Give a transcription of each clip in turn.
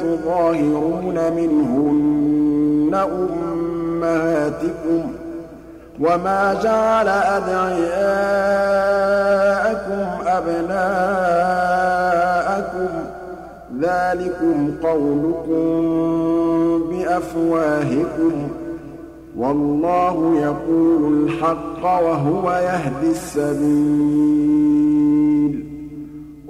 تُظَاهِرُونَ مِنْهُنَّ أُمَّهَاتِكُمْ ۚ وَمَا جَعَلَ أَدْعِيَاءَكُمْ أَبْنَاءَكُمْ ۚ ذَٰلِكُمْ قَوْلُكُم بِأَفْوَاهِكُمْ ۖ وَاللَّهُ يَقُولُ الْحَقَّ وَهُوَ يَهْدِي السَّبِيلَ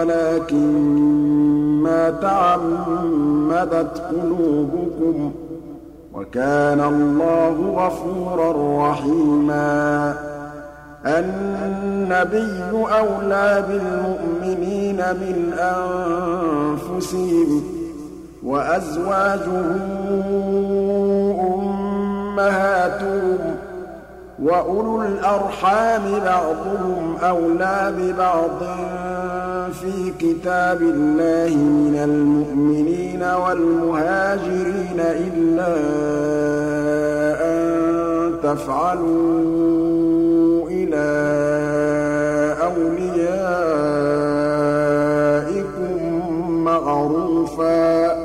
وَلَٰكِن مَّا تَعَمَّدَتْ قُلُوبُكُمْ ۚ وَكَانَ اللَّهُ غَفُورًا رَّحِيمًا. النَّبِيُّ أَوْلَىٰ بِالْمُؤْمِنِينَ مِنْ أَنفُسِهِمْ ۖ وَأَزْوَاجُهُ أُمَّهَاتُهُمْ ۖ وَأُولُو الْأَرْحَامِ بَعْضُهُمْ أَوْلَىٰ بِبَعْضٍ فِي كِتَابِ اللَّهِ مِنَ الْمُؤْمِنِينَ وَالْمُهَاجِرِينَ إِلَّا أَن تَفْعَلُوا إِلَىٰ أَوْلِيَائِكُم مَّعْرُوفًا ۚ.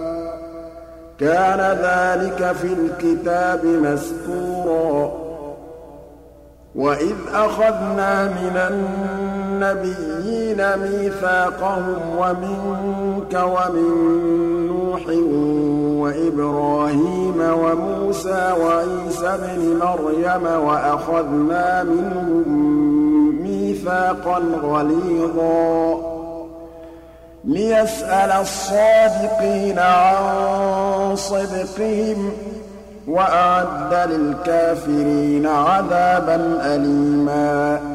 كَانَ ذَٰلِكَ فِي الْكِتَابِ مَسْطُورًا. وَإِذْ أَخَذْنَا مِنَ النَّبِيِّينَ مِيثَاقَهُمْ وَمِنكَ وَمِن نُّوحٍ وَإِبْرَاهِيمَ وَمُوسَىٰ وَعِيسَى ابْنِ مَرْيَمَ وَأَخَذْنَا مِنْهُم مِّيثَاقًا غَلِيظًا. لِّيَسْأَلَ الصَّادِقِينَ عَن صِدْقِهِمْ ۚ وَأَعَدَّ لِلْكَافِرِينَ عَذَابًا أَلِيمًا.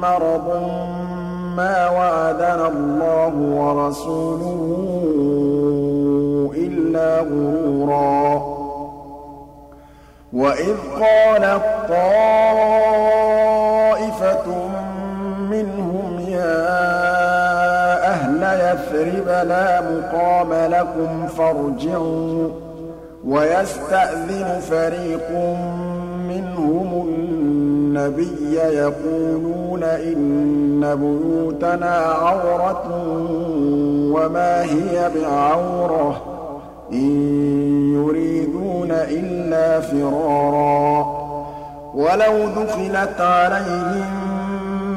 مَّرَضٌ مَّا وَعَدَنَا اللَّهُ وَرَسُولُهُ إِلَّا غُرُورًا. وَإِذْ قَالَت طَّائِفَةٌ مِّنْهُمْ يَا أَهْلَ يَثْرِبَ لَا مُقَامَ لَكُمْ فَارْجِعُوا ۚ وَيَسْتَأْذِنُ فَرِيقٌ مِّنْهُمُ النَّبِيَّ يَقُولُونَ إِنَّ بُيُوتَنَا عَوْرَةٌ وَمَا هِيَ بِعَوْرَةٍ ۖ إِن يُرِيدُونَ إِلَّا فِرَارًا. وَلَوْ دُخِلَتْ عَلَيْهِم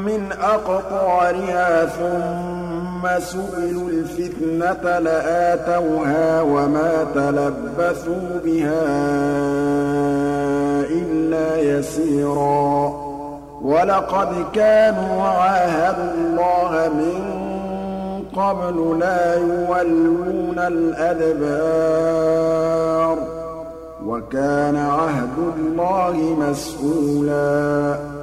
مِّنْ أَقْطَارِهَا ثُمَّ سُئِلُوا الْفِتْنَةَ لَآتَوْهَا وَمَا تَلَبَّثُوا بِهَا إِلَّا يَسِيرًا. وَلَقَدْ كَانُوا عَاهَدُوا اللَّهَ مِن قَبْلُ لَا يُوَلُّونَ الْأَدْبَارَ ۚ. وَكَانَ عَهْدُ اللَّهِ مَسْئُولًا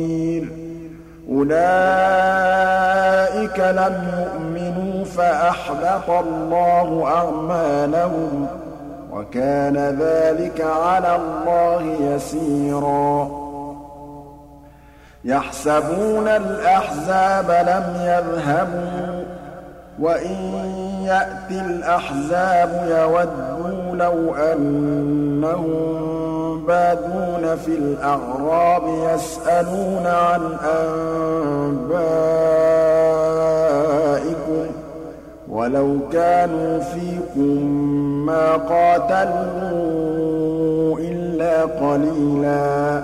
أُولَٰئِكَ لَمْ يُؤْمِنُوا فَأَحْبَطَ اللَّهُ أَعْمَالَهُمْ ۚ وَكَانَ ذَٰلِكَ عَلَى اللَّهِ يَسِيرًا. يَحْسَبُونَ الْأَحْزَابَ لَمْ يَذْهَبُوا ۖ وَإِن يَأْتِ الْأَحْزَابُ يَوَدُّوا لَوْ أَنَّهُم بَادُونَ فِي الْأَعْرَابِ يَسْأَلُونَ عَنْ أَنبَائِكُمْ ۖ وَلَوْ كَانُوا فِيكُم مَّا قَاتَلُوا إِلَّا قَلِيلًا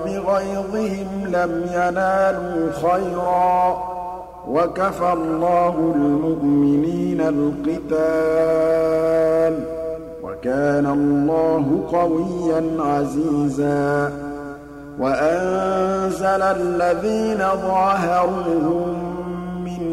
بِغَيْظِهِمْ لَمْ يَنَالُوا خَيْرًا ۚ وَكَفَى اللَّهُ الْمُؤْمِنِينَ الْقِتَالَ ۚ وَكَانَ اللَّهُ قَوِيًّا عَزِيزًا وَأَنزَلَ الَّذِينَ ظَاهَرُوهُم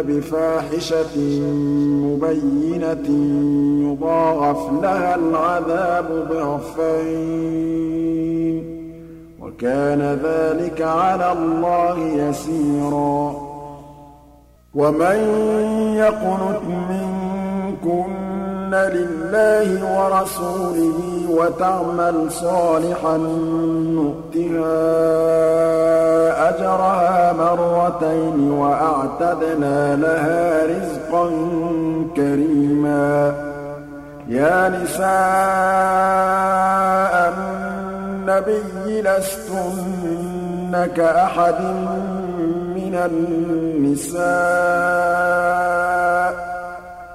بِفَاحِشَةٍ مُّبَيِّنَةٍ يُضَاعَفْ لَهَا الْعَذَابُ ضِعْفَيْنِ ۚ. وَكَانَ ذَٰلِكَ عَلَى اللَّهِ يَسِيرًا. وَمَن يَقْنُتْ مِنكُنَّ لِلَّهِ وَرَسُولِهِ وَتَعْمَلْ صَالِحًا نُّؤْتِهَا أَجْرَهَا مَرَّتَيْنِ وَأَعْتَدْنَا لَهَا رِزْقًا كَرِيمًا. يَا نِسَاءَ النَّبِيِّ لَسْتُنَّ كَأَحَدٍ مِّنَ النِّسَاءِ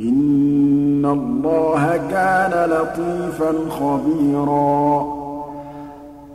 إِنَّ اللَّهَ كَانَ لَطِيفًا خَبِيرًا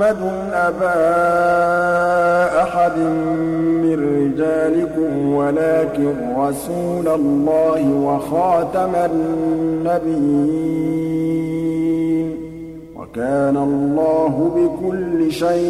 مُحَمَّدٌ أَبَا أَحَدٍ مِّن رِّجَالِكُمْ وَلَٰكِن رَّسُولَ اللَّهِ وَخَاتَمَ النَّبِيِّينَ ۗ. وَكَانَ اللَّهُ بِكُلِّ شَيْءٍ